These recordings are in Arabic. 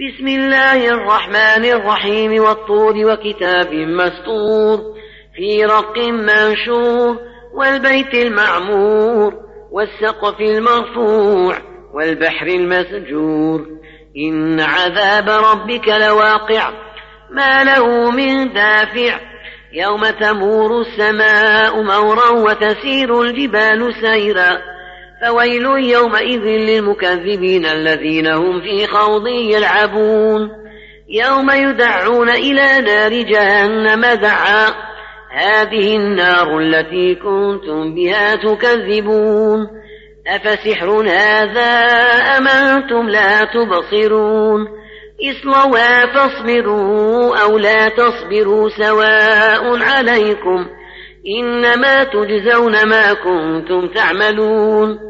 بسم الله الرحمن الرحيم والطور وكتاب مسطور في رق منشور والبيت المعمور والسقف المرفوع والبحر المسجور إن عذاب ربك لواقع ما له من دافع يوم تمور السماء مورا وتسير الجبال سيرا فويل يومئذ للمكذبين الذين هم في خوض يلعبون. يوم يدعون إلى نار جهنم دعا. هذه النار التي كنتم بها تكذبون. أفسحر هذا أم أنتم لا تبصرون؟ اصلوا فاصبروا أو لا تصبروا سواء عليكم. إنما تجزون ما كنتم تعملون.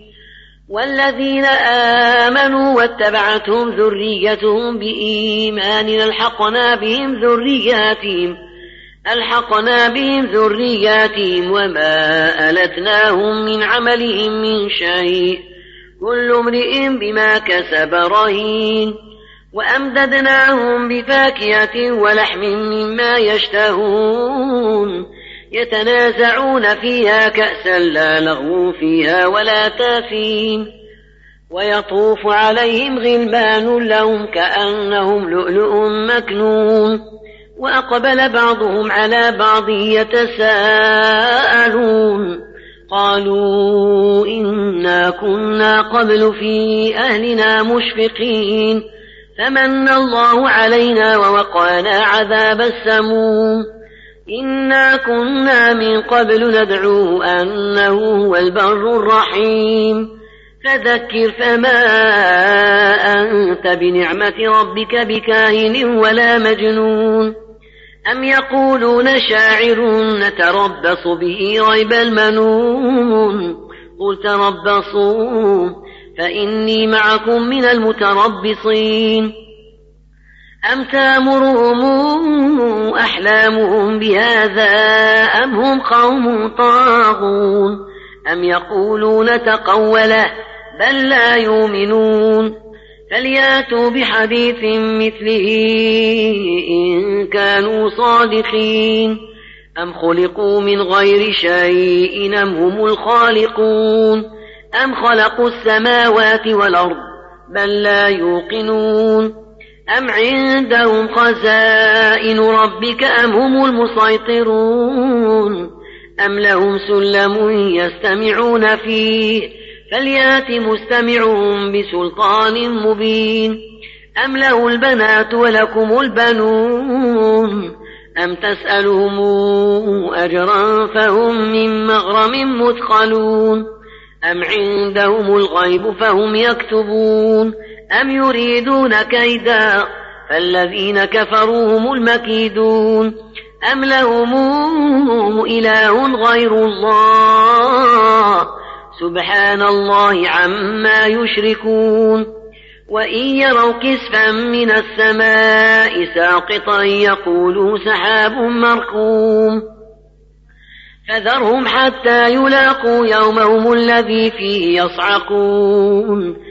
والذين آمنوا واتبعتهم ذريتهم بإيمان ألحقنا بهم ذرياتهم ألحقنا بهم ذرياتهم وما ألتناهم من عملهم من شيء كل امرئ بما كسب رهين. وأمددناهم بفاكهة ولحم مما يشتهون. يتنازعون فيها كأسا لا لغو فيها ولا تاثيم ويطوف عليهم غلمان لهم كأنهم لؤلؤ مكنون. وأقبل بعضهم على بعض يتساءلون. قالوا إنا كنا قبل في أهلنا مشفقين. فمن الله علينا ووقانا عذاب السموم. إنا كنا من قبل ندعوه أنه هو البر الرحيم فذكر فما أنت بنعمة ربك بكاهن ولا مجنون أم يقولون شاعر نتربص به ريب المنون قل تربصوا فإني معكم من المتربصين أم تامرهم أحلامهم بهذا أم هم قوم طاغون أم يقولون تقوله بل لا يؤمنون فلياتوا بحديث مثله إن كانوا صادقين أم خلقوا من غير شيء أم هم الخالقون أم خلقوا السماوات والأرض بل لا يوقنون أم عندهم خزائن ربك أم هم المسيطرون أم لهم سلم يستمعون فيه فليأت مستمعهم بسلطان مبين أم له البنات ولكم البنون أم تسألهم أجرا فهم من مغرم مثقلون أم عندهم الغيب فهم يكتبون أم يريدون كيدا فالذين كفروا هم المكيدون أم لهم إله غير الله سبحان الله عما يشركون وإن يروا كسفا من السماء ساقطا يقولوا سحاب مركوم فذرهم حتى يلاقوا يومهم الذي فيه يصعقون